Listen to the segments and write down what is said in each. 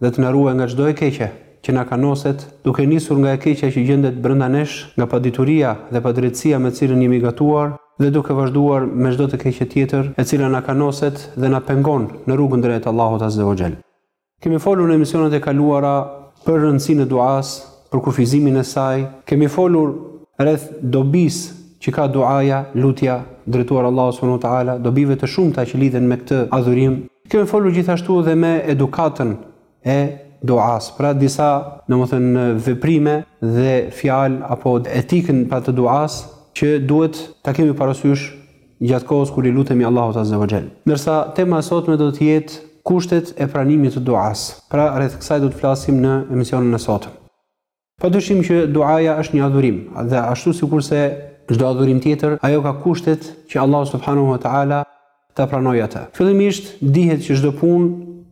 dhe të na ruajë nga çdo e keqe që na kanoset, duke nisur nga e keqja që gjendet brenda nesh, nga padituria dhe padrejtësia me të cilën jemi gatuar dhe duke vazhduar me çdo të keqe tjetër e cila na kanoset dhe na pengon në rrugën drejt Allahut azze o xhel. Kemi folur në emisionet e kaluara për rëndësinë e duasë, për kufizimin e saj, kemi folur rreth dobisë që ka duaja, lutja, drejtuar Allahut subhanahu wa taala, dobive të shumta që lidhen me këtë adhurim, Kemi folur gjithashtu dhe me edukatën e duasë, pra disa, domethënë, veprime dhe fjalë apo etikën pra të duasë që duhet ta kemi parasysh gjatë kohës kur i lutemi Allahut azze wa xhel. Ndërsa tema e sotme do të jetë kushtet e pranimit të duasë. Pra rreth kësaj do të flasim në emisionin e sotëm. Pa dyshim që duaja është një adhurim, dhe ashtu sikurse çdo adhurim tjetër, ajo ka kushtet që Allahu subhanahu wa taala ta pranojë atë. Fillimisht dihet që çdo punë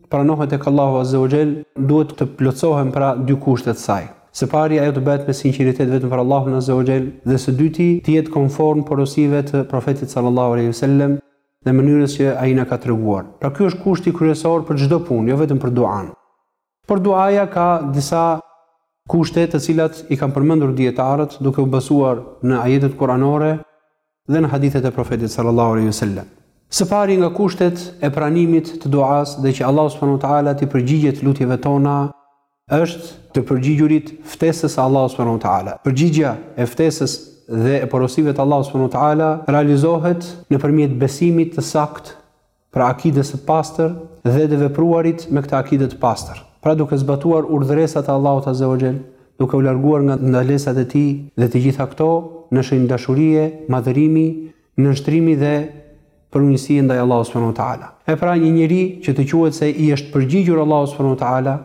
pranohet tek Allahu azza wa jall, duhet të plotësohen pra dy kushte të saj. Së pari ajo të bëhet me sinqeritet vetëm për Allahun azza wa jall dhe së dyti të jetë konform porosive të Profetit sallallahu alaihi wasallam dhe mënyrës që ai na ka treguar. Pra ky është kushti kryesor për çdo punë, jo vetëm për duan. Por duaja ka disa kushte të cilat i kanë përmendur dijetarët duke u bazuar në ajetet kuranore dhe në hadithet e Profetit sallallahu alaihi wasallam. Së pari nga kushtet e pranimit të duasë dhe që Allahu subhanahu wa taala t'i përgjigjet lutjeve tona është të përgjigjurit ftesës së Allahut subhanahu wa taala. Përgjigjja e ftesës dhe e porosive të Allahut subhanahu wa taala realizohet nëpërmjet besimit të saktë pra akides së pastër dhe të vepruarit me këtë akide të pastër, pra duke zbatuar urdhëresat e Allahut azze o xhel, duke u larguar nga ndalesat e tij dhe të gjitha këto në shenjë dashurie, madhërimi, nënshtrimi dhe përunjësie ndaj Allahut subhanehu teala. E pra një njeri që të quhet se i është përgjigjur Allahut subhanehu teala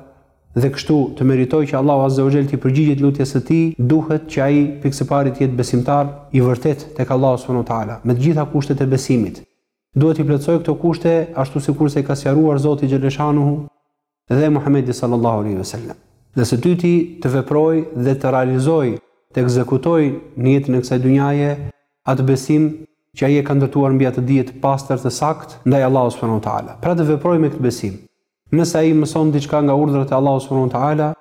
dhe kështu të meritojë që Allahu azze o xhel t'i përgjigjet lutjes së tij, duhet që ai pikësëpari të jetë besimtar i vërtetë tek Allahu subhanehu teala, me të gjitha kushtet e besimit, duhet t'i plotësojë këto kushte ashtu sikurse i ka sqaruar Zoti xheleshanuhu dhe Muhamedi sallallahu alaihi wasallam. Dhe së dyti, të veprojë dhe të realizojë, të ekzekutojë në jetën e kësaj dynjaje atë besim që ai e ka ndërtuar mbi atë dije të pastër, të saktë ndaj Allahut subhanehu ve teala. Pra të veprojë me këtë besim. Nëse ai mëson diçka nga urdhrat e Allahut subhanehu ve teala,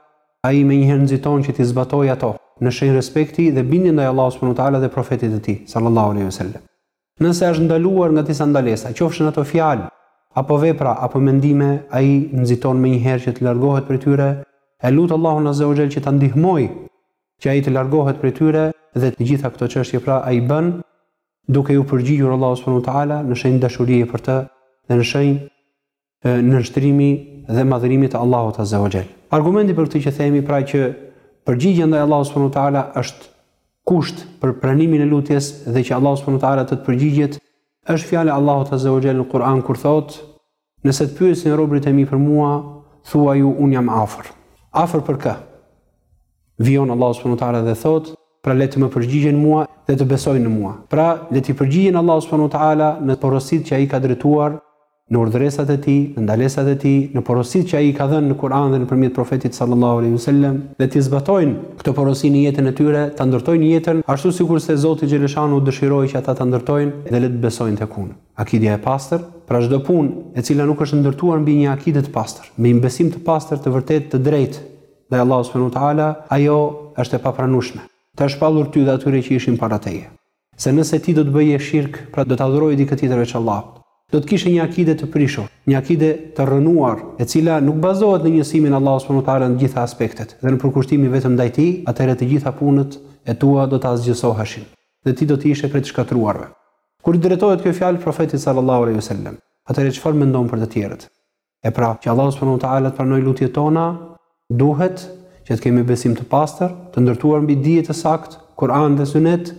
ai menjëherë nxiton që t'i zbatojë ato, në shenjë respekti dhe bindje ndaj Allahut subhanehu ve teala dhe profetit të tij sallallahu alaihi wasallam. Nëse është ndaluar nga disa ndalesa, qofshin ato fjalë, apo vepra, apo mendime, ai nxiton menjëherë që të largohet prej tyre, e lut Allahun Azza wa Jall që ta ndihmojë që ai të largohet prej tyre, dhe të gjitha këto çështje pra i bën duke iu përgjigjur Allahut Subhanehu Teala në shenjë dashurie për të dhe në shenjë nënshtrimi dhe madhërimit të Allahut Azza wa Jall. Argumenti për këtë që themi pra që përgjigja ndaj Allahut subhanahu wa taala është kusht për pranimin e lutjes dhe që Allahu subhanahu wa taala të të përgjigjet, është fjala e Allahut Azza wa Jall në Kur'an kur thotë: Nëse të pyesin robërit e mi për mua, thuaju unë jam afër. Afër për kë? Vijon Allahu subhanahu wa taala dhe thotë: Pra le të më përgjigjen mua dhe të besojnë në mua. Pra le t'i përgjigjen Allahut subhanahu wa taala në porositë që ai ka drejtuar në urdhëresat e Tij, në ndalesat e Tij, në porositë që Ai ka dhënë në Kur'an dhe nëpërmjet Profetit sallallâhu alejhi ve sellem, dhe t'i zbatojnë këto porosi në jetën e tyre, ta ndërtojnë jetën ashtu sikurse Zoti xheleshanuhu dëshiroi që ata ta ndërtojnë dhe le të besojnë tek Unë. Akidja e pastër, pra çdo punë e cila nuk është ndërtuar mbi një akide të pastër, mbi një besim të pastër, të vërtetë, të drejtë ndaj Allahut subhanehu teala, ajo është e papranueshme. Të është shpallur ty dhe atyre që ishin para teje. Se nëse ti do të bëje shirk, pra do të adhuroje dikë tjetër veç Allahut, do të kishe një akide të prishur, një akide të rrënuar, e cila nuk bazohet në njësimin e Allahut subhanahu wa ta'ala në të gjitha aspektet dhe në përkushtimin vetëm ndaj Tij, atëherë të gjitha punët e tua do të asgjësoheshin dhe ti do të ishe prej të shkatërruarve. Kur i drejtohet kjo fjalë Profetit sallallahu alejhi ve sellem, Atëherë çfarë mendon për të tjerët? E pra, që Allahu subhanahu wa taala të pranojë lutjet tona, duhet që të kemi besim të pastër, të ndërtuar mbi dije të saktë, Kur'an dhe Sunet,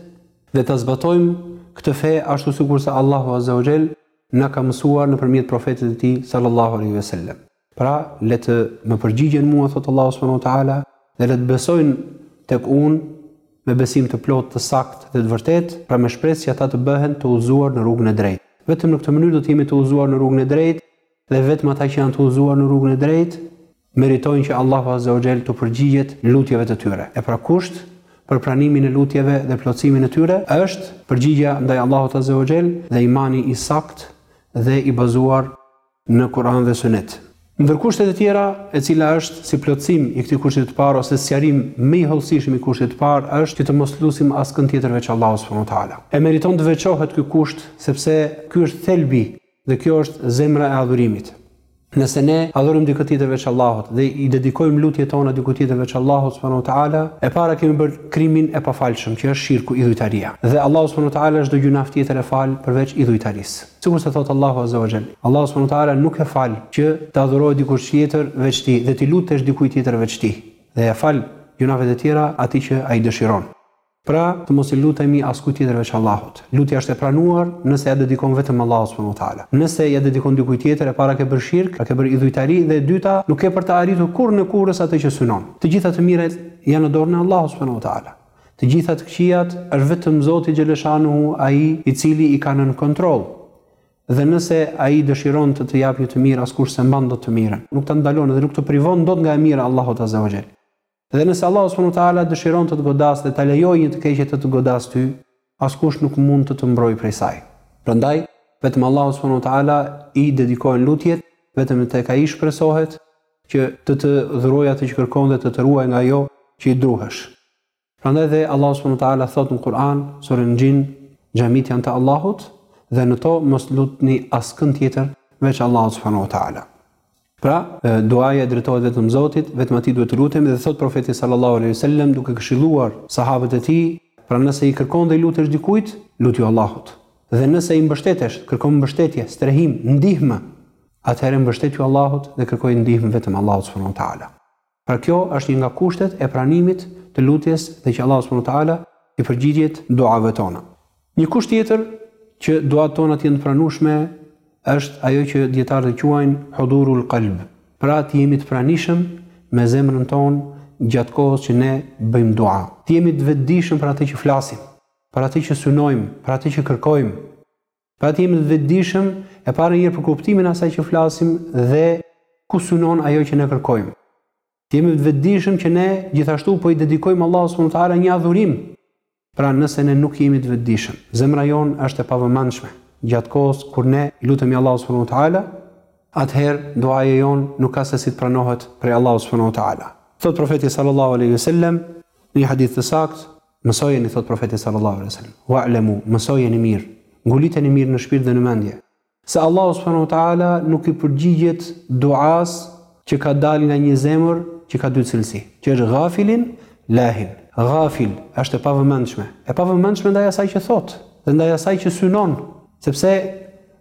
dhe ta zbatojmë këtë fe ashtu sikurse Allahu azza wa jall na ka mësuar nëpërmjet profetit të tij sallallahu alaihi wasallam. Pra, le të më përgjigjen mua thotë Allahu subhanahu wa taala dhe le të besojnë tek unë me besim të plotë, të saktë dhe të vërtetë, pra me shpresë që ata të bëhen të udhëzuar në rrugën e drejtë. Vetëm në këtë mënyrë do të jemi të udhëzuar në rrugën e drejtë Dhe vetëm ata që janë të udhëzuar në rrugën e drejtë, meritojnë që Allahu azza wa xhel t'u përgjigjet lutjeve të tyre. E pra kusht për pranimin e lutjeve dhe plotësimin e tyre është përgjigja ndaj Allahut azza wa xhel dhe imani i saktë dhe i bazuar në Kur'an dhe Sunet. Ndër kushtet e tjera, e cila është si plotësim i këtij kushti të parë ose sqarim më i hollësishëm i kushtit të parë është që të mos lusim askënd tjetër veç Allahut subhanahu wa taala. E meriton të veçohet ky kusht sepse ky është thelbi Dhe kjo është zemra e adhurimit. Nëse ne adhurojmë dikë tjetër veç Allahut dhe i dedikojmë lutjet tona dikujt tjetër veç Allahut subhanahu wa taala, e para kemi bërë krimin e pafalshëm, që është shirku, idhujtaria. Dhe Allahu subhanahu wa taala çdo gjynaf tjetër e fal përveç idhujtarisë. Sikurse thotë Allahu azza wa jall, Allahu subhanahu wa taala nuk e fal që të adhurohet dikush tjetër veç Tij dhe t'i lutesh dikujt tjetër veç Tij. Dhe i fal gjynafet e tjera atij që Ai dëshiron. Pra, të mos i lutemi askujt tjetër veç Allahut. Lutja është e pranuar nëse ia dedikon vetëm Allahut subhanahu wa ta'ala. Nëse ia dedikon dikujt tjetër, e para ke bërë shirk, pra ke bërë idhujtari dhe e dyta, nuk ke për ta arritur kurrë në kurrës atë që synon. Të gjitha të mirat janë në dorën e Allahut subhanahu wa ta'ala. Të gjitha të këqijat është vetëm Zoti xheleshanuhu ai i cili i ka nën kontroll. Dhe nëse Ai dëshiron të të japë një të mirë, askush s'e mban dot të mirën. Nuk ta ndalon dhe nuk të privon dot nga e mira e Allahut azza wa xhel. Dhe nëse Allahu subhanahu wa taala dëshiron të të godasë dhe ta lejojë një të keqe të të godasë ty, askush nuk mund të të mbrojë prej saj. Prandaj, vetëm Allahut subhanahu wa taala i dedikohen lutjet, vetëm tek Ai shpresohet që të të dhurojë atë që kërkon dhe të të ruajë nga ajo që i druhesh. Prandaj dhe Allahu subhanahu wa taala thotë në Kur'an, suren Xhin, xhamitë janë të Allahut dhe në to mos lutni askënd tjetër veç Allahut subhanahu wa taala. Pra, duaja i drejtohet vetëm Zotit, vetëm Atij duhet të lutemi dhe thotë Profeti sallallahu alejhi ve sellem duke këshilluar sahabët e tij, Pra nëse i kërkon dhe i lutesh dikujt, lutju Allahut. Dhe nëse i mbështetesh, kërkon mbështetje, strehim, ndihmë, atëherë mbështetju Allahut dhe kërkoji ndihmë vetëm Allahut subhanahu wa taala. Pra kjo është një nga kushtet e pranimit të lutjes dhe që Allahu subhanahu wa taala i përgjigjet duave tona. Një kusht tjetër që duatë tona të jenë të pranueshme është ajo që dijetarët e quajnë hudurul kalb, pra të jemi të pranishëm me zemrën tonë gjatë kohës që ne bëjmë dua. Të jemi të vetëdijshëm për atë që flasim, për atë që synojmë, për atë që kërkojmë. Pra të jemi të vetëdijshëm e para njëherë për kuptimin e asaj që flasim dhe ku synon ajo që ne kërkojmë. Të jemi të vetëdijshëm që ne gjithashtu po i dedikojmë Allahut subhanahu teala një adhurim. Pra nëse ne nuk jemi të vetëdijshëm, zemra jonë është e pavëmendshme gjatë kohës kur ne i lutemi Allahut subhanahu wa teala, atëherë duaja jonë nuk ka se si të pranohet prej Allahut subhanahu wa teala. Thotë profeti sallallahu alaihi wasallam në një hadith të saktë, Mësojeni, thotë Profeti sal-lal-lahu alejhi ve sel-lem, Wa'lamu, mësojeni mirë, nguliteni mirë në shpirt dhe në mendje, se Allahu subhanahu wa ta'ala nuk i përgjigjet duasë që ka dalë nga një zemër që ka dy cilësi, që është ghafilin, lahin. Ghafil, është e pavëmendshme, e pavëmendshme ndaj asaj që thotë dhe ndaj asaj që synon, sepse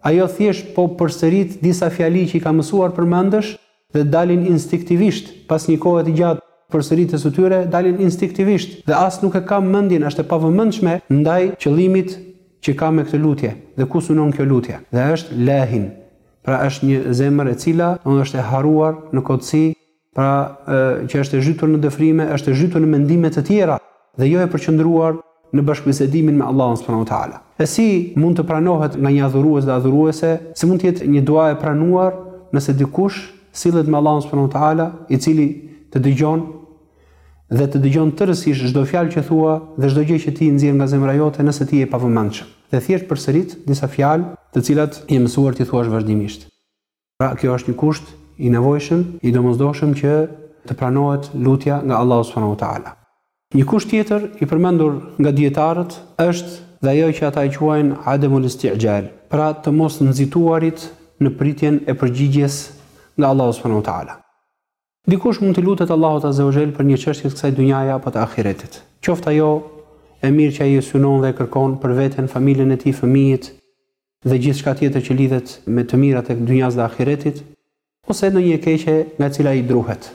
ajo thjesht po përsërit disa fjali që i ka mësuar përmendësh, dhe dalin instinktivisht, pas një kohe të gjatë përsëritjes së tyre, dalin instinktivisht dhe as nuk e ka mendjen, është e pavëmendshme ndaj qëllimit që ka me këtë lutje, dhe ku synon kjo lutje, dhe është Lahin, pra është një zemër e cila është e harruar në kotësi, pra që është e zhytur në dëfrime, është e zhytur në mendime të tjera, dhe jo e përqendruar në bashkëbisedimin me Allahun subhanahu wa taala. E si mund të pranohet nga një adhurues dhe adhuruese, si mund të jetë një dua e pranuar nëse dikush sillet me Allahun subhanahu wa taala, i cili të dëgjon dhe të dëgjon tërësisht çdo fjalë që thua dhe çdo gjë që ti nxjerr nga zemra jote nëse ti je i pavëmendshëm. Dhe thjesht përsërit disa fjalë, të cilat je mësuar t'i thuash vazhdimisht. Pra, kjo është një kusht i nevojshëm, i domosdoshëm që të pranohet lutja nga Allahu subhanahu wa ta'ala. Një kusht tjetër i përmendur nga dijetarët është dhe ajo që ata e quajnë ademul isti'xhal, pra të mos nxituarit në pritjen e përgjigjes nga Allahu subhanahu wa ta'ala. Dikush mund t'i lutet Allahut azze wa xhel për një çështje të kësaj dynjaje apo të ahiretit. Qoftë ajo e mirë që ai e synon dhe e kërkon për veten, familjen e tij, fëmijët dhe gjithçka tjetër që lidhet me të mirat e dynjasë dhe ahiretit, ose ndonjë e keqe nga e cila ai druhet.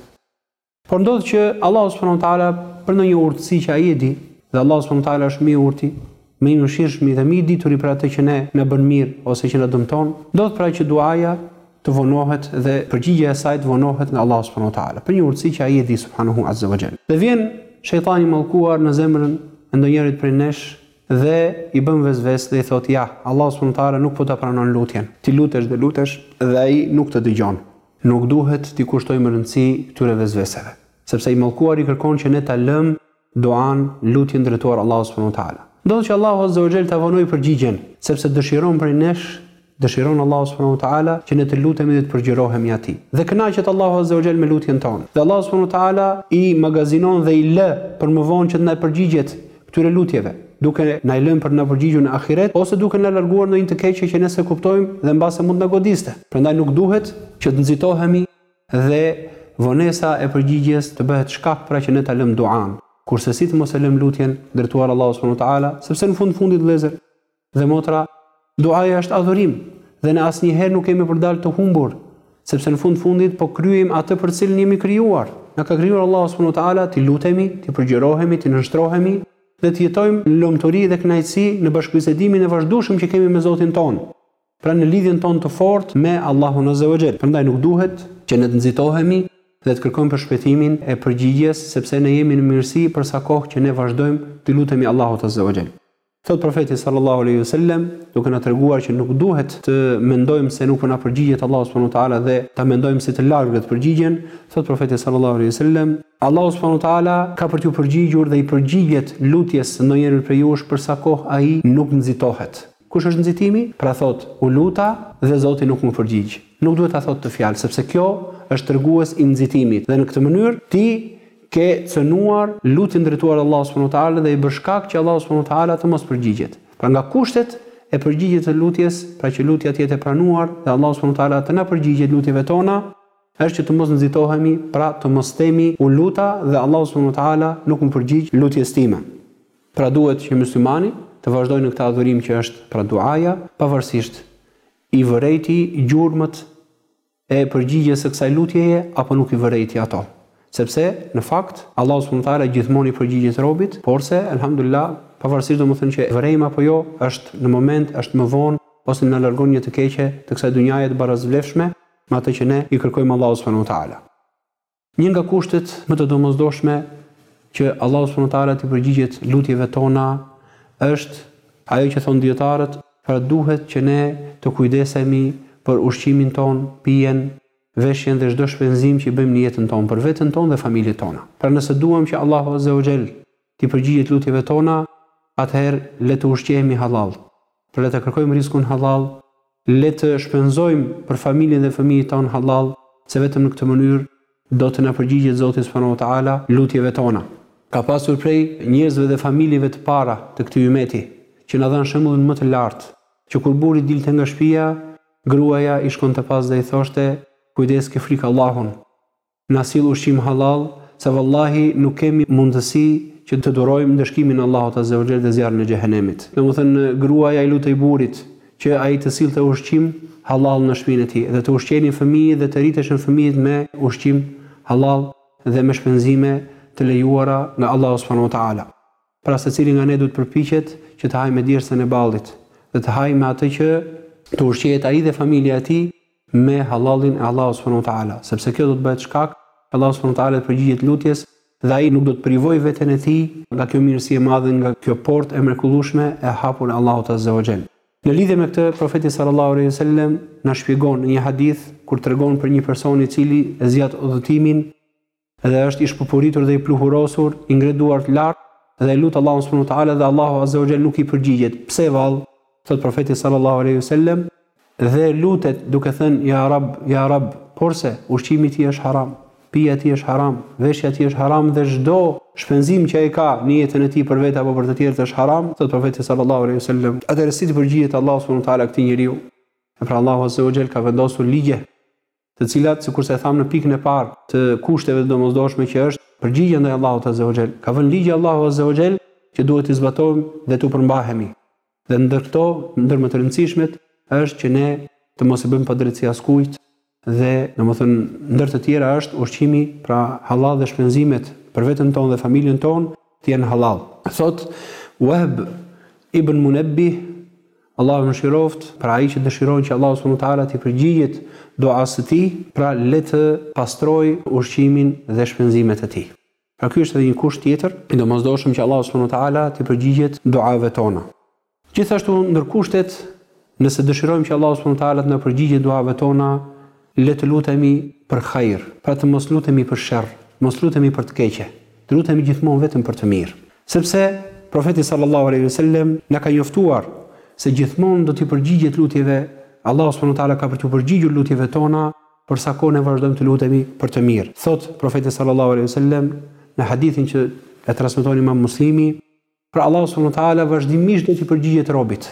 Por ndodh që Allahu subhanahu wa taala për ndonjë urtësi që ai e di, dhe Allahu subhanahu wa taala është më i urti, më i mëshirshmi dhe më i dituri për atë që ne na bën mirë ose që na dëmton, ndodh pra që duaja të vonohet dhe përgjigja e saj të vonohet nga Allahu subhanahu wa taala, për një urtësi që ai e di subhanahu azze wa xhell. Dhe vjen shejtani i mallkuar në zemrën e ndonjërit prej nesh dhe i bën vesvesë dhe i thotë, ja, Allahu subhanahu wa taala nuk po ta pranon lutjen. Ti lutesh dhe lutesh dhe ai nuk të dëgjon. Nuk duhet t'i kushtojmë rëndësi këtyre vesveseve, sepse i mallkuari kërkon që ne ta lëmë Duan, lutjen drejtuar Allahut subhanahu wa ta'ala. Ndodh që Allahu azza wa xhel ta vonojë përgjigjen, sepse dëshiron prej nesh, dëshiron Allahu subhanahu wa ta'ala, që ne të lutemi dhe të përgjërohemi Atij. Dhe kënaqet Allahu azza wa xhel me lutjen tonë. Dhe Allahu subhanahu wa ta'ala i magazinon dhe i lë për më vonë që të na përgjigjet këtyre lutjeve, duke na i lënë për të na përgjigjur në ahiret, ose duke na larguar ndonjë të keqe që ne s'e kuptojmë dhe mbase mund të na godiste. Prandaj nuk duhet që të nxitohemi Dhe vonesa e përgjigjes të bëhet shkak pra që ne ta lëmë duanë, kurrsesi të mos e lëmë lutjen drejtuar Allahut subhanahu wa ta'ala, sepse në fund fundit vëllezër dhe motra, duaja është adhurim dhe ne asnjëherë nuk kemi për të dalë të humbur, sepse në fund fundit po kryejmë atë për të cilën jemi krijuar. Na ka krijuar Allahu subhanahu wa ta'ala t'i lutemi, t'i përgjërohemi, t'i nënshtrohemi dhe të jetojmë në lumturi dhe kënaqësi në bashkëbisedimin e vazhdueshëm që kemi me Zotin tonë. Pra në lidhjen tonë të fortë me Allahun Azze wa Xhel. Prandaj nuk duhet që ne të nxitohemi dhe të kërkojmë përshpejtimin e përgjigjes, sepse ne jemi në mirësi për sa kohë që ne vazhdojmë t'i lutemi Allahut Azze wa Xhel. Thotë Profeti Sallallahu Alejhi Wa Sellem, duke na treguar që nuk duhet të mendojmë se nuk po na përgjigjet Allahu Subhanahu Wa Taala dhe ta mendojmë si të largët përgjigjen, thotë Profeti Sallallahu Alejhi Wa Sellem, Allahu Subhanahu Wa Taala ka për t'ju përgjigjur dhe i përgjigjet lutjes së ndonjërit prej jush për sa kohë ai nuk nxitohet. Kush është nxitimi? Pra thotë, U luta dhe Zoti nuk m'u përgjigj. Nuk duhet ta thotë këtë fjalë, sepse kjo është tregues i nxitimit dhe në këtë mënyrë ti ke cënuar lutjen drejtuar Allahut subhanehu ve teala dhe je bërë shkak që Allahu subhanehu ve teala të mos përgjigjet. Pra nga kushtet e përgjigjes së lutjes, pra që lutja të jetë e pranuar dhe Allahu subhanehu ve teala të na përgjigjet lutjeve tona, Është që të mos nxitohemi, pra të mos themi, U luta dhe Allahu subhanahu wa ta'ala nuk m'u përgjigj lutjes time. Pra duhet që myslimani të vazhdojë në këtë adhurim që është pra duaja, pavarësisht i vëren ti gjurmët e përgjigjes së kësaj lutjeje apo nuk i vëren ti ato. Sepse, në fakt, Allahu subhanahu wa ta'ala gjithmonë i përgjigjet robit, porse, elhamdulillah, pavarësisht domethënë që e vërejmë apo jo, është në moment, është më vonë, ose na largon një të keqe të kësaj dunjaje të barazvlefshme, me atë që ne i kërkojmë Allahut subhanahu wa taala. Një nga kushtet më të domosdoshme që Allahu subhanahu wa taala t'i përgjigjet lutjeve tona është ajo që thonë dijetarët, pra duhet që ne të kujdesemi për ushqimin tonë, pijen, veshjen dhe çdo shpenzim që bëjmë në jetën tonë për veten tonë dhe familjet tona. Pra nëse duam që Allahu Azza wa Jall t'i përgjigjet lutjeve tona, atëherë le të ushqehemi hallall. Pra le ta kërkojmë rizkun hallall, le të shpenzojmë për familjen dhe fëmijët tanë hallall, se vetëm në këtë mënyrë do të na përgjigjet Zoti subhanahu wa ta'ala lutjeve tona. Ka pasur prej njerëzve dhe familjeve të para të këtij ymeti, që na dhanë shembullin më të lartë, që kur burri dilte nga shpia, gruaja i shkonte pas dhe i thoshte, Kujdes ki frikë Allahun! Na sill ushqim hallall, se vallahi nuk kemi mundësi që të durojmë ndëshkimin e Allahut azze ue xhel dhe zjarrin e xhehenemit. Domethënë gruaja i lutej burrit që ai të sillte ushqim hallall në shpinë e tij dhe të ushqenin fëmijët dhe të rriteshin fëmijët me ushqim hallall dhe me shpenzime të lejuara nga Allahu subhanahu wa taala. Pra secili nga ne duhet të përpiqet që të hajë me djersën e ballit dhe të hajë me atë që të ushqehet ai dhe familja e tij me hallallin e Allahut subhanehu ve teala, sepse kjo do të bëhet shkak që Allahu subhanehu ve teala t'i përgjigjet lutjes dhe ai nuk do të privojë veten e tij nga kjo mirësi e madhe, nga kjo portë e mrekullueshme e hapur e Allahut azze ue xhel. Në lidhje me këtë, Profeti sallallahu alejhi ve sellem na shpjegon në një hadith kur tregon për një person i cili e zgjat udhëtimin, Dhe është i shpupuritur dhe i pluhurosur, i ngre duart lart dhe e lut Allahun subhanahu wa taala dhe Allahu azza wa jall nuk i përgjigjet. Pse vallë? Thotë Profeti sallallahu alejhi ve sellem, dhe lutet duke thënë ja Rabb, ja Rabb, porse ushqimi i tij është haram, pija e tij është haram, veshja e tij është haram dhe çdo shpenzim që ai ka në jetën e tij për vete apo për të tjerët është haram, thotë Profeti sallallahu alejhi ve sellem. Atëherë si t'i përgjigjet Allahu subhanahu wa taala këtij njeriu? Pra Allahu azza wa jall ka vendosur ligje të cilat, sikurse e thamë në pikën e parë të kushteve të domosdoshme që është përgjigja ndaj Allahut Azza wa Jell. Ka vënë ligje Allahu Azza wa Jell që duhet t'i zbatojmë dhe t'u përmbahemi. Dhe ndër këto, ndër më të rëndësishmet, është që ne të mos i bëjmë padrejtësi askujt dhe, domethënë, ndër të tjera është ushqimi, pra halal dhe shpenzimet për veten tonë dhe familjen tonë të jenë halal. Thotë Wahb ibn Munabbih Allahu mëshiroftë, pra ai që dëshiron që Allahu subhanahu wa ta'ala t'i përgjigjet duasë së tij, pra le të pastrojë ushqimin dhe shpenzimet e tij. Pra ky është edhe një kusht tjetër i domosdoshëm që Allahu subhanahu wa ta'ala t'i përgjigjet duave tona. Gjithashtu ndër kushtet nëse dëshirojmë që Allahu subhanahu wa ta'ala të na përgjigjet duave tona, Le të lutemi për hajr, pra të mos lutemi për sherr, mos lutemi për të keqe, të lutemi gjithmonë vetëm për të mirë. Sepse, Profeti sallallahu alejhi ve sellem na ka njoftuar se gjithmonë do t'i përgjigjet lutjeve, Allahu subhanahu wa ta'ala ka për t'u përgjigjur lutjeve tona për sa kohë ne vazhdojmë të lutemi për të mirë. Thotë Profeti sallallahu alejhi ve sellem në hadithin që e transmeton Imam Muslimi, Pra Allahu subhanahu wa taala vazhdimisht do t'i përgjigjet robit,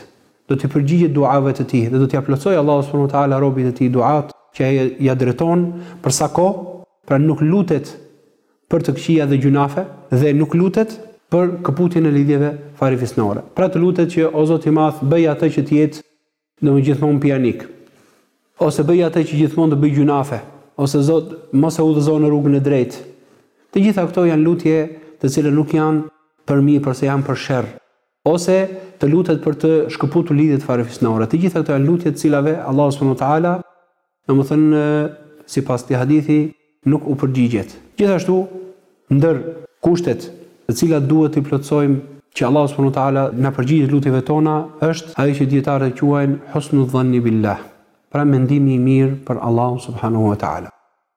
do t'i përgjigjet duave të tij dhe do t'ia plotësojë Allahu subhanahu wa taala robit të tij duatë që ai ia drejton për sa kohë, pra nuk lutet për të këqija dhe gjynafe dhe nuk lutet për këputjen e lidhjeve farefisnore. Pra të lutet që o Zot i Madh, bëj atë që të jetë Gjithmonë pijanik. Ose bëj atë që gjithmonë të bëjë gjynafe, ose Zot, mos e udhëzo në rrugën e drejtë. Të gjitha këto janë lutje të cilat nuk janë për mirë, porse janë për sherr. Ose të lutet për të shkëputur lidhjet farefisnore. Të gjitha këto janë lutje të cilave Allahu subhanahu wa taala Domethënë, sipas këtij hadithi, nuk u përgjigjet. Gjithashtu, ndër kushtet të cilat duhet t'i plotësojmë që Allahu subhanahu wa ta'ala na përgjigjet lutjeve tona është ajo që dijetarët e quajnë husnu dhanni billah, pra mendimi i mirë për Allahun subhanahu wa ta'ala.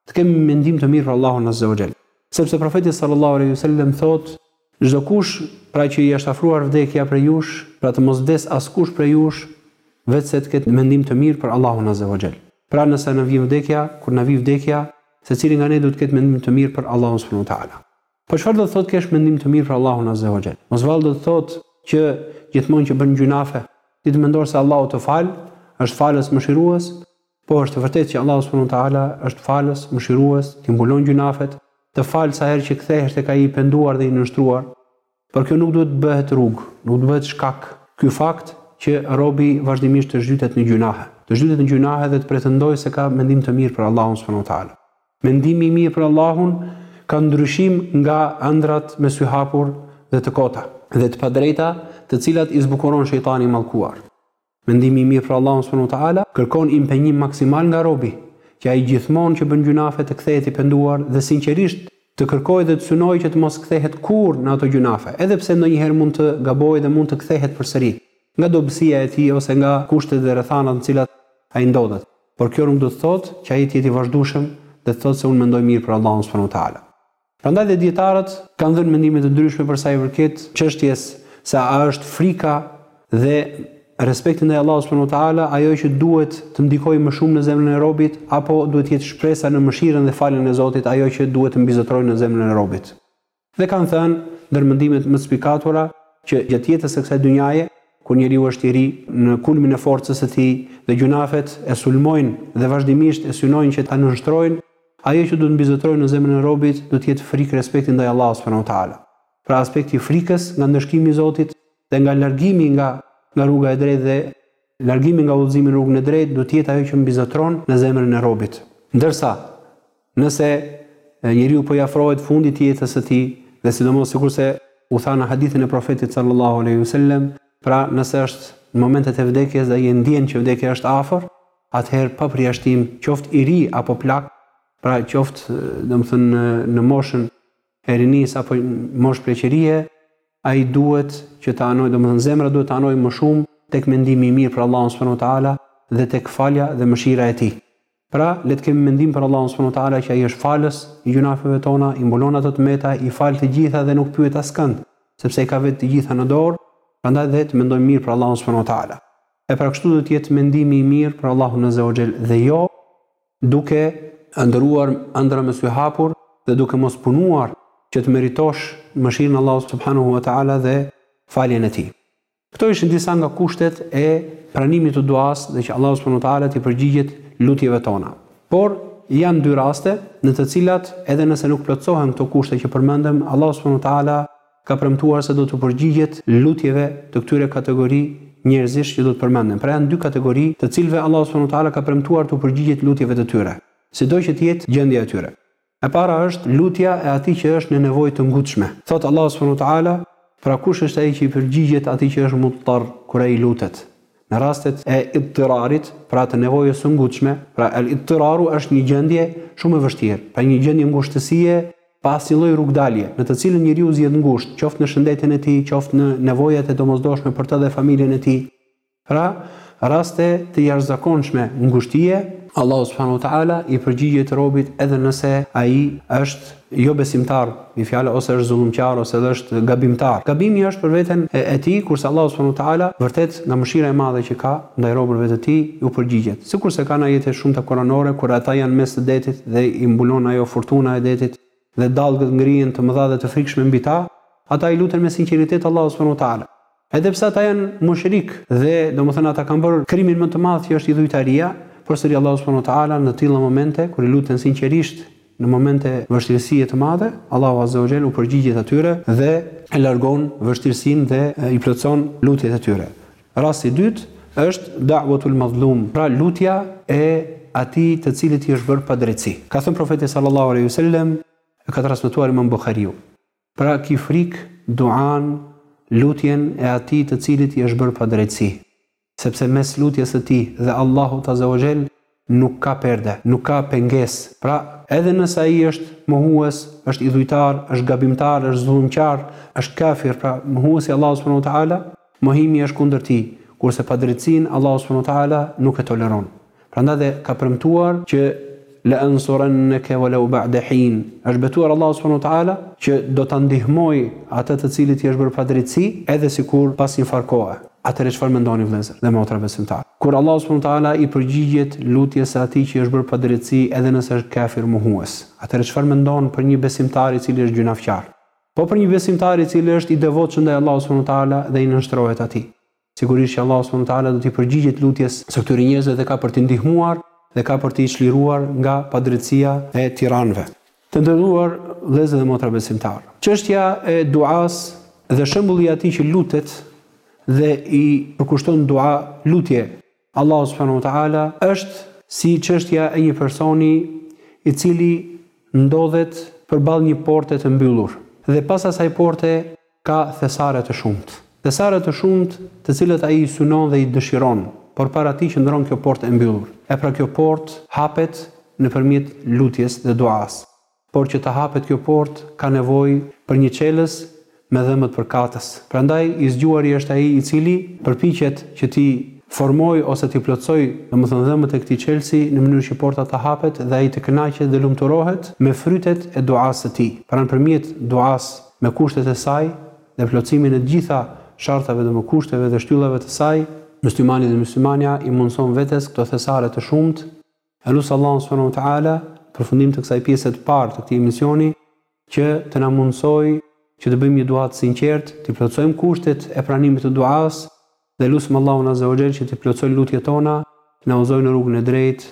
Të kemi mendim të mirë për Allahun azza wa jall. Sepse Profeti sallallahu alejhi ve sellem thotë, Çdokush, pra që i është afruar vdekja prej jush, pra të mos vdesë askush prej jush, veçse të ketë mendim të mirë për Allahun azze wa xhel. Pra nëse na vjen vdekja, kur t'na vijë vdekja, secili nga ne duhet të ketë mendim të mirë për Allahun subhanahu wa ta'ala. Po çfarë do të thotë kesh mendim të mirë për Allahun azze wa xhel? Mos vallë do të thotë që gjithmonë që bën gjynafe, ti të mendosh se Allahu të fal, është falës mëshirues, Po është e vërtetë që Allahu subhanahu wa ta'ala është Falës, Mëshirues, t'i mbulon gjynafet, të fal sa herë që kthehesh tek Ai i penduar dhe i nënshtruar, por kjo nuk duhet të bëhet rrugë, nuk të bëhet shkak, ky fakt, që robi vazhdimisht të zhytet në gjynahe, të zhytet në gjynahe dhe të pretendojë se ka mendim të mirë për Allahun subhanahu wa ta'ala. Mendimi i mirë për Allahun ka ndryshim nga ëndrrat me sy hapur dhe të kota dhe të padrejta të cilat i zbukuron shejtani i mallkuar. Mendimi i mirë për Allahun subhanahu wa ta'ala kërkon impenjim maksimal nga robi, që ai gjithmonë që bën gjynafe të kthehet i penduar dhe sinqerisht të kërkojë dhe të synojë që të mos kthehet kurrë në ato gjynafe, edhe pse ndonjëherë mund të gabojë dhe mund të kthehet përsëri, nga dobësia e tij ose nga kushtet dhe rrethanat në të cilat ai ndodhet. Por kjo nuk do të thotë që ai të jetë i vazhdueshëm dhe të thotë se unë mendoj mirë për Allahun subhanahu wa ta'ala. Prandaj dhe dijetarët kanë dhënë mendime të ndryshme për sa i përket çështjes se a është frika dhe respekti ndaj Allahut subhanahu wa ta'ala ajo që duhet të ndikojë më shumë në zemrën e robit apo duhet të jetë shpresa në mëshirën dhe faljen e Zotit ajo që duhet të mbizotërojë në zemrën e robit. Dhe kanë thënë, ndër mendimet më spikatura, që gjatë jetës së kësaj dynjaje, kur njeriu është i ri, në kulmin e forcës së tij dhe gjunafet e sulmojnë dhe vazhdimisht e synojnë që ta nënshtrojnë, Ajo që duhet të mbizotërojë në zemrën e robit duhet të jetë frikërespekti ndaj Allahut subhanahu wa ta'ala. Pra aspekti i frikës nga ndëshkimi i Zotit dhe nga largimi nga rruga e drejtë dhe largimi nga udhëzimi në rrugën e drejtë duhet të jetë ajo që mbizotëron në zemrën e robit. Ndërsa, nëse njeriu po i afrohet fundit të jetës së tij dhe sidomos sikurse u tha në hadithin e Profetit sallallahu alaihi wasallam, pra nëse është në momentet e vdekjes dhe ai e ndjen që vdekja është afër, atëherë pa përjashtim qoftë i ri apo plak, pra qoftë domethënë në moshën e rinisë apo moshë pleqërie, ai duhet që të anojë, domethënë zemra duhet të anojë më shumë tek mendimi i mirë për Allahun subhanahu wa taala dhe tek falja dhe mëshira e tij. Pra, le të kemi mendim për Allahun subhanahu wa taala që ai është falës i gjunafeve tona, i mbulon ato të meta, i fal të gjitha dhe nuk pyet askënd, sepse i ka vetë të gjitha në dorë, prandaj dhe të mendojmë mirë për Allahun subhanahu wa taala. E pra kështu duhet të jetë mendimi i mirë për Allahun Azza wa Jell dhe jo duke ëndërruar ëndrra me sy hapur dhe duke mos punuar që të meritosh mëshirën e Allahut Subhanuhu wa Ta'ala dhe faljen e Tij. Këto ishin disa nga kushtet e pranimit të duasë dhe që Allahu Subhanuhu wa Ta'ala t'i përgjigjet lutjeve tona. Por, janë dy raste në të cilat edhe nëse nuk plotësohen këto kushte që përmendëm, Allahu Subhanuhu wa Ta'ala ka premtuar se do t'u përgjigjet lutjeve të këtyre kategori njerëzish që do të përmenden. Pra janë dy kategori të cilëve Allahu subhanahu wa ta'ala ka premtuar t'u përgjigjet lutjeve të tyre, sido që të jetë gjendja e tyre. E para është lutja e atij që është në nevojë të ngutshme. Thotë Allahu subhanahu wa ta'ala, Pra kush është ai që i përgjigjet atij që është mudhtarr kur ai lutet? Në rastet e idtirarit, pra të nevojës së ngutshme, pra al-idtiraru është një gjendje shumë e vështirë, pra një gjendje ngushtësie pa asnjë lloj rrugëdalje, në të cilën njeriu zihet ngushtë, qoftë në shëndetin e tij, qoftë në nevojat e domosdoshme për të dhe familjen e tij, pra raste të jashtëzakonshme ngushtie, Allahu subhanahu wa ta'ala i përgjigjet robit edhe nëse ai është jobesimtar, bie fjala ose është zullumqar ose edhe është gabimtar. Gabimi është për veten e tij, kurse Allahu subhanahu wa ta'ala, vërtet nga mëshira e madhe që ka, Ndaj robërve të tij u përgjigjet, sikurse kanë ajete të shumta kuranore kur ata janë mes të detit dhe i mbulon ajo furtuna e detit dhe dallgët ngrihen të mëdha dhe të frikshme mbi ta, ata i luten me sinqeritet Allahut subhanahu wa ta'ala. Edhe pse ata janë mushrikë dhe, domethënë, ata kanë bërë krimin më të madh që është idhujtaria, përsëri Allahu subhanahu wa ta'ala në të tilla momente kur i luten sinqerisht në momente vështirësie të madhe, Allahu azza wa jall u përgjigjet atyre dhe e largon vështirësinë dhe i plotëson lutjet e tyre. Rasti i dytë është Da'watul Madhlum, pra lutja e atij të cilit i është bërë padrejtësi. Ka thënë Profeti sallallahu alejhi ve selem, e ka transmetuar Imam Buhariu, Pra ki frikë duanë, lutjen, e atij të cilit i është bërë padrejtësi, sepse mes lutjes së tij dhe Allahut azza wa xhel nuk ka perde, nuk ka pengesë. Pra, edhe nëse ai është mohues, është idhujtar, është gabimtar, është zullumqar, është kafir, pra mohues i Allahut subhanehu ve teala, mohimi është kundër tij, kurse padrejtësinë Allahu subhanehu ve teala nuk e toleron. Prandaj dhe ka premtuar që la ansurannaka walau ba'da hin. Është betuar Allahu subhanehu ve teala që do ta ndihmojë atë të cilit i është bërë padrejtësi, edhe sikur pas një farë kohe. Atëherë çfarë mendoni vëllezër dhe motra besimtarë? Kur Allahu subhanahu wa taala i përgjigjet lutjes së atij që i është bërë padrejtësi edhe nëse është kafir mohues, atëherë çfarë mendon për një besimtar i cili është gjynafqar? Po për një besimtar i cili është i devotshëm ndaj Allahut subhanahu wa taala dhe i nënshtrohet atij? Sigurisht që Allahu subhanahu wa taala do t'i përgjigjet lutjes së këtyre njerëzve dhe ka për t'i ndihmuar dhe ka për t'i çliruar nga padrejtësia e tiranëve. Të nderuar vëllezër dhe motra besimtarë, çështja e duasë dhe shembulli i atij që lutet dhe i përkushton dua, lutje, Allahut subhanahu wa ta'ala është si çështja e një personi i cili ndodhet përballë një porte të mbyllur dhe pas asaj porte Ka thesare të shumtë. Thesare të shumtë, të cilët ai i synon dhe i dëshiron, por para tij qëndron kjo portë e mbyllur. E pra kjo portë hapet nëpërmjet lutjes dhe duasë. Por që të hapet kjo portë, ka nevojë për një çelës me dhëmët përkatës. Prandaj i zgjuari është ai i cili përpiqet që t'i formojë ose t'i plotësojë, domethënë dhëmët e këtij çelësi, në mënyrë që porta të hapet dhe ai të kënaqet dhe lumturohet me frytet e duasë së tij. Pra nëpërmjet duasë. me kushtet e saj dhe plotësimin e të gjitha shartave domethënë kushteve dhe shtyllave të saj, muslimani dhe muslimania i mundëson vetes këto thesare të shumtë, e lus Allahun subhanahu wa ta'ala në përfundim të kësaj pjese të parë të këtij emisioni që të na mundësojë që të bëjmë një dua të sinqertë, t'i plotësojmë kushtet e pranimit të duasë dhe lusim Allahun azza wa xhel që t'i plotësojë lutjet tona, të na udhëzojë në rrugën e drejtë.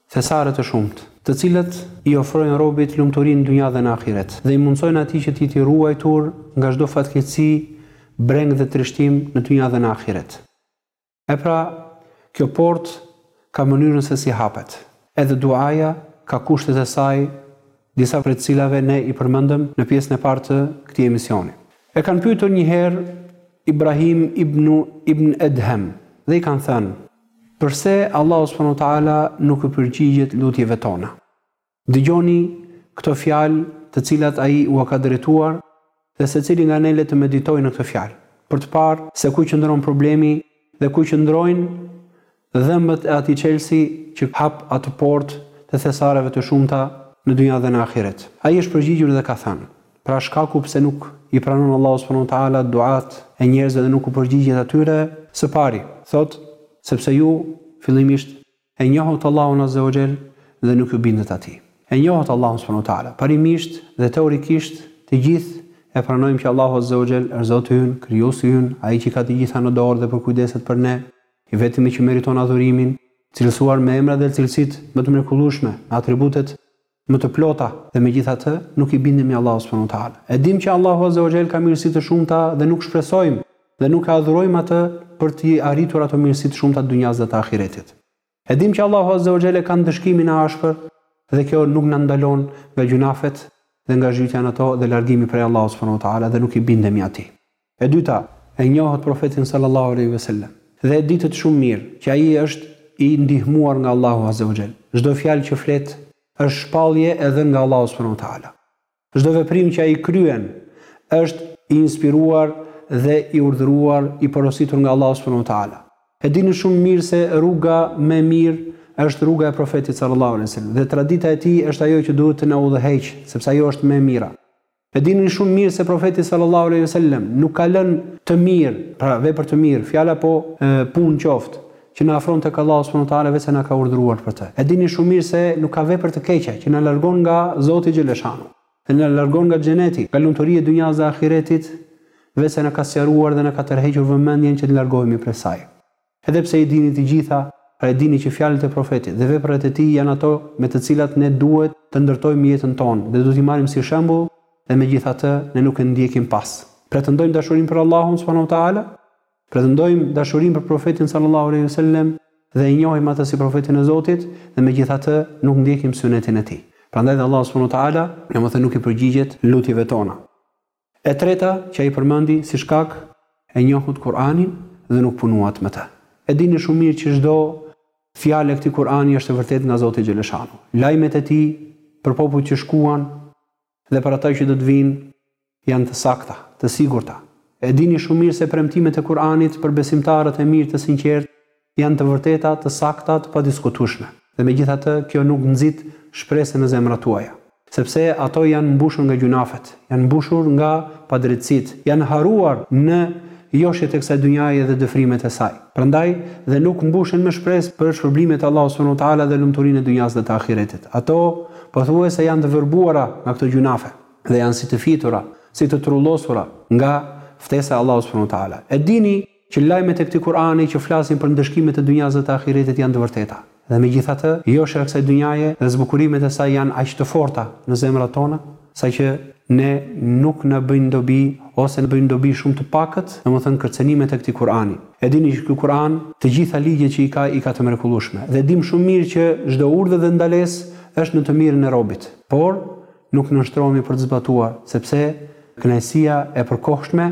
Thesare të shumtë, të cilët i ofrojnë robit lumturi në dynja dhe në ahiret, dhe i mundësojnë atij që të jetë i ruajtur nga çdo fatkeqësi, brengë dhe trishtim në dynja dhe në ahiret. E pra, kjo portë ka mënyrën se si hapet. Edhe duaja ka kushtet e saj, disa prej të cilave ne i përmendëm në pjesën e parë të këtij emisioni. E kanë pyetur një herë Ibrahim ibn Ibn Edhem dhe i kanë thënë, Përse Allahu subhanahu wa taala nuk u përgjigjet lutjeve tona? Dëgjoni këto fjalë të cilat ai ua ka drejtuar dhe secili nga ne le të meditojë në këto fjalë, për të parë se ku qëndron problemi dhe ku qëndrojnë dhëmbët e atij çelësi që hap atë portë të thesareve të shumta në dynja dhe në ahiret. Ai është përgjigjur dhe ka thënë. Pra shkaku pse nuk i pranon Allahu subhanahu wa ta'ala duat e njerëzve dhe nuk u përgjigjet atyre, së pari, thotë, sepse ju, fillimisht, e njohët Allahun azze o xhel dhe nuk iu bindët atij. E njohët Allahun subhanahu wa ta'ala, parimisht dhe teorikisht, të gjithë e pranojmë që Allahu azze o xhel është Zoti ynë, Krijuesi ynë, ai që ka të gjitha në dorë dhe përkujdeset për ne, i vetmi që meriton adhurimin, cilësuar me emra dhe cilësitë më të mrekullueshme, me atributet më të plota dhe megjithatë nuk i bindemi Allahut subhanahu wa ta'ala. E dimë që Allahu azza wa jall ka mirësi të shumta dhe nuk shpresojmë dhe nuk e adhurojmë atë për t'i arritur ato mirësi të shumta të dunjas dhe të ahiretit. E dimë që Allahu azza wa jall e ka ndëshkimin e ashpër dhe kjo nuk na ndalon nga gjynafet dhe nga zhytja në to dhe largimi prej Allahut subhanahu wa ta'ala dhe nuk i bindemi atij. E dyta, e njohët Profetin sallallahu alejhi ve sellem dhe e ditët shumë mirë që ai është i ndihmuar nga Allahu azze u xhel. Çdo fjalë që flet është shpallje e dhënë nga Allahu subhanahu wa ta'ala. Çdo veprim që ai kryen është i inspiruar dhe i urdhëruar, i porositur nga Allahu subhanahu wa ta'ala. E dini shumë mirë se rruga më e mirë është rruga e Profetit sallallahu alejhi ve sellem dhe tradita e tij është ajo që duhet të na udhëheqë, sepse ajo është më e mira. E dini shumë mirë se Profeti sallallahu alejhi ve sellem nuk ka lënë të mirë, pra vepër të mirë, fjalë apo punë qoftë, që na afron tek Allahu subhanahu wa taala veçse na ka urdhëruar për të. E dini shumë mirë se nuk ka vepër të keqe që na largon nga Zoti xheleshanu dhe na largon nga xheneti, nga lumturia e dynjasë dhe ahiretit, veçse na ka sqaruar dhe na ka tërhequr vëmendjen që të largohemi prej saj. Edhe pse i dini të gjitha, pra e dini që fjalët e Profetit dhe veprat e tij janë ato me të cilat ne duhet të ndërtojmë jetën tonë dhe duhet t'i marrim si shembull dhe megjithatë ne nuk e ndjekim pas. Pretendojmë dashurinë për Allahun subhanahu wa ta'ala? Pretendojmë dashurinë për Profetin sallallahu alejhi ve sellem dhe e njohim atë si Profetin e Zotit dhe megjithatë nuk ndjekim synetin e tij. Prandaj dhe Allahu subhanahu wa ta'ala, domethënë nuk i përgjigjet lutjeve tona. E treta që ai përmendi si shkak, e njohët Kur'anin dhe nuk punuat me të. E dini shumë mirë që çdo fjalë e këtij Kur'ani është e vërtetë nga Zoti xheleshanu. Lajmet e tij për popujt që shkuan dhe për ata që do të vijnë janë të sakta, të sigurta. E dini shumë mirë se premtimet e Kur'anit për besimtarët e mirë të sinqertë Janë të vërteta, të sakta, të padiskutueshme. Dhe megjithatë, kjo nuk nxit shpresën në zemrat tuaja. Sepse ato janë mbushur nga gjynafet, janë mbushur nga padrejtësitë, janë harruar në joshjet e kësaj dunjaje dhe dëfrimet e saj. Prandaj, dhe nuk mbushen me shpresë për shpërblimet e Allahut subhanahu wa ta'ala dhe lumturinë e dunjasë dhe të ahiretit. Ato, pothuajse janë të verbuara nga këto gjynafe, dhe janë si të fitura, si të trullosura nga ftesa e Allahut subhanahu wa ta'ala. E dini, Që lajmet e këtij Kur'ani që flasin për ndëshkimet e dunjasë dhe të ahiretit janë të vërteta. Dhe megjithatë, joshjet e kësaj dunjaje dhe zbukurimet e saj janë aq të forta në zemrat tona, saqë ne nuk na bëjnë dobi ose na bëjnë dobi shumë të pakët, domethënë kërcënimet e këtij Kur'ani. E dini që ky Kur'an, të gjitha ligjet që i ka, i ka të mrekullueshme. Dhe dimë shumë mirë që çdo urdhër dhe ndalesë është në të mirën e robit. Por, Nuk nënshtrohemi për të zbatuar, sepse kënaqësia e përkohshme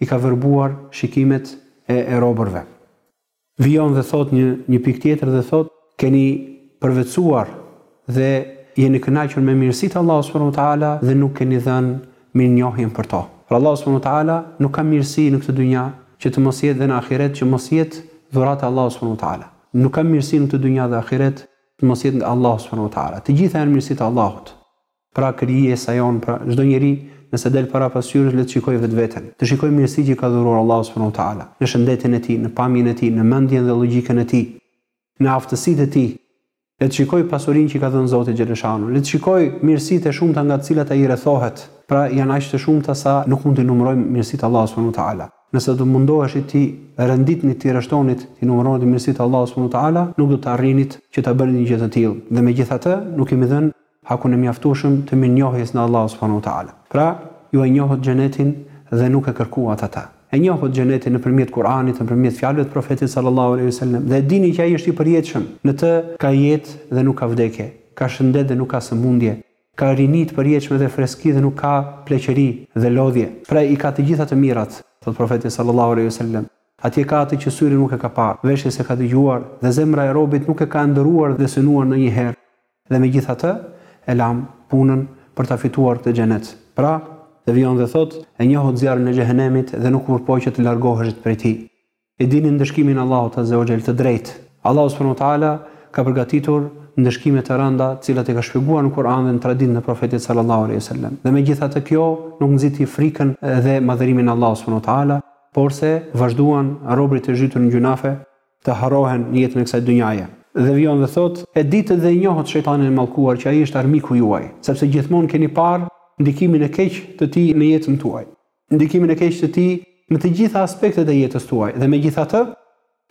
i ka verbuar shikimet e e robërve. Vijon dhe thotë një një pikë tjetër dhe thotë, Keni përvetësuar dhe jeni kënaqur me mirësitë e Allahut subhanahu wa ta'ala dhe nuk keni dhënë mirënjohjen për to. Pra Allahu subhanahu wa ta'ala nuk ka mirësi në këtë dynja që të mos jetë dhe në ahiret që mos jetë dhuratë e Allahut subhanahu wa ta'ala. Nuk ka mirësi në këtë dynja dhe ahiret të mos jetë nga Allahu subhanahu wa ta'ala. Të gjitha janë mirësi të Allahut. Pra krijesa jonë, pra çdo njeri, nëse del para pasqyrës, le të shikojë vetveten. Të shikojë mirësitë që i ka dhuruar Allahu subhanahu wa ta'ala, në shëndetin e tij, në pamjen e tij, në mendjen dhe llogjikën e tij, në aftësitë e tij. Le të shikojë pasurinë që i ka dhënë Zoti xheleshanu. Le të shikojë mirësitë e shumta nga të cilat ai rrethohet. Pra janë aq të shumta sa nuk mund t'i numërojmë mirësitë e Allahut subhanahu wa ta'ala. Nëse do të mundoheshit t'i renditnit t'i rreshtonit, t'i numëronit mirësitë e Allahut subhanahu wa ta'ala, nuk do të arrinit që ta bënit një gjë të tillë, dhe megjithatë nuk kemi dhënë hakun e mjaftueshëm të mirënjohjes ndaj Allahut subhanahu wa ta'ala. Pra, ju e njohët xhenetin dhe nuk e kërkuat atë. E njohët xhenetin nëpërmjet Kur'anit, nëpërmjet fjalëve të Profetit sal-Lallahu alejhi ve selem, dhe e dini që ai është i përjetshëm, në të ka jetë dhe nuk ka vdekje, ka shëndet dhe nuk ka sëmundje, Ka rini të përjetshme dhe freski dhe nuk ka pleqëri dhe lodhje. Pra i ka të gjitha të mirat, thotë Profeti sallallahu alejhi ve sellem, atje ka atë që syri nuk e ka parë, veshi s'e ka dëgjuar dhe zemra e robit nuk e ka ëndërruar dhe synuar ndonjëherë, dhe megjithatë e lamë punën për ta fituar këtë xhenet. Pra, dhe vijon dhe thotë, E njohët zjarrin e xhehenemit dhe nuk u përpoqët që të largoheshit prej tij. E dini ndëshkimin e Allahut azze ue xhel të drejtë. Allahu subhanahu wa taala ka përgatitur ndëshkime të rënda, të cilat i ka shpjeguar në Kur'an dhe në traditën e Profetit sallallahu alejhi ve sellem. Dhe megjithatë kjo nuk nxiti frikën dhe madhërimin e Allahut subhanahu wa taala, porse vazhduan robërit të zhytur në gjynafe të harrohen në jetën e kësaj dynjaje. Dhe vijon dhe thotë, E ditët dhe e njohët shejtanin e mallkuar që ai është armiku juaj, sepse gjithmonë keni parë ndikimin e keq të tij në jetën tuaj. ndikimin e keq të tij në të gjitha aspektet e jetës tuaj dhe megjithatë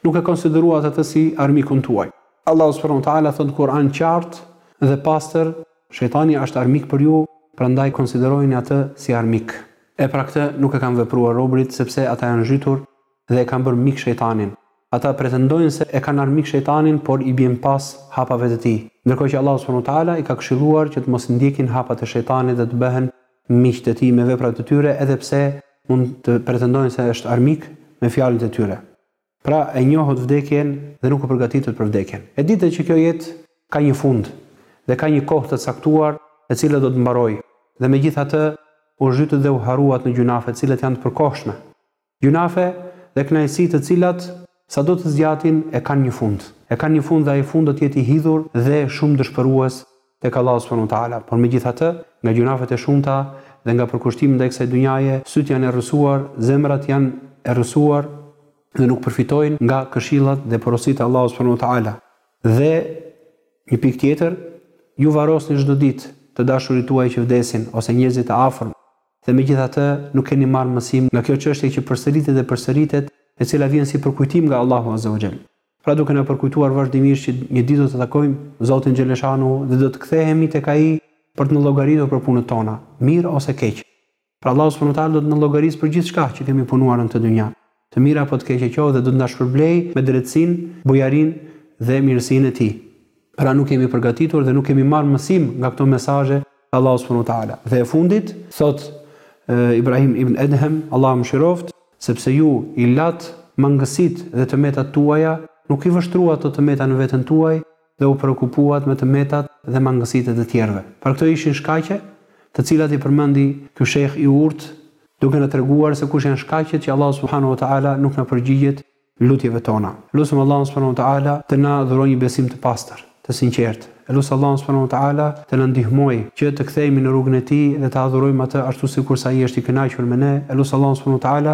nuk e konsideruat atë si armikun tuaj. Allahu subhanahu wa ta'ala thotë në Kur'an qartë dhe pastër, Shejtani është armik për ju, prandaj konsiderojini atë si armik. E pra këtë nuk e kanë vepruar robërit sepse ata janë zhytur dhe e kanë bërë mik shejtanin. Ata pretendojnë se e kanë armik shejtanin por i bien pas hapave të tij, ndërkohë që Allahu subhanahu wa ta'ala i ka këshilluar që të mos ndjekin hapat e shejtanit dhe të bëhen miq të tij me veprat e tyre edhe pse mund të pretendojnë se është armik me fjalët e tyre. Pra e njohët vdekjen dhe nuk u përgatitët për vdekjen. E ditët që kjo jetë ka një fund dhe ka një kohë të caktuar e cila do të mbarojë dhe megjithatë u zhytët dhe u harruat në gjynafe të cilat janë të përkohshme. Gjynafe dhe kënaqësi të cilat, sado të zgjatin, e kanë një fund. E kanë një fund dhe ai fund do të jetë i hidhur dhe shumë dëshpërues tek Allahu subhanahu wa ta'ala. Por megjithatë, nga gjynafet e shumta dhe nga përkushtimi ndaj kësaj dynjaje, sytë janë errësuar, zemrat janë errësuar dhe nuk përfitojnë nga këshillat dhe porositë e Allahut subhanahu wa ta'ala. Dhe një pikë tjetër, ju varrosni çdo ditë të dashurit tuaj që vdesin ose njerëzit e afërm. Dhe megjithatë, nuk keni marrë mësim nga kjo çështje që përsëritet e përsëritet, e cila vjen si përkujtim nga Allahu azza wa xhell. Pra duke na përkujtuar vazhdimisht që një ditë do të takojmë Zotin xheleshanuhu dhe do të kthehemi tek Ai për të na llogaritur për punët tona, mirë ose keq. Pra Allahu subhanahu wa taala do të na llogarisë për gjithçka që kemi punuar në këtë dynja. Të mira apo të këqija qoftë dhe do të na shpërblejë me drejtësinë, bujarinë dhe mirësinë e Tij. Pra nuk jemi përgatitur dhe nuk kemi marrë mësim nga këto mesazhe të Allahut subhanahu teala. Dhe e fundit, thotë Ibrahim ibn Edhem, Allahu e mëshiroftë, Sepse ju i latë mangësitë dhe të metat tuaja, nuk i vështruat ato të meta në veten tuaj, dhe u preokupuat me të metat dhe mangësitë e të tjerëve. Pra këto ishin shkaqe, të cilat i përmendi ky shejh i urtë, duke na treguar se kush janë shkaqet që Allahu subhanahu wa ta'ala nuk na përgjigjet lutjeve tona. Lusim Allahun subhanahu wa ta'ala të na dhurojë një besim të pastër, të sinqertë. E lus Allahun subhanahu wa ta'ala të na ndihmojë që të kthehemi në rrugën e Tij dhe ta adhurojmë Atë ashtu sikurse Ai është i kënaqur me ne. E lus Allahun subhanahu wa ta'ala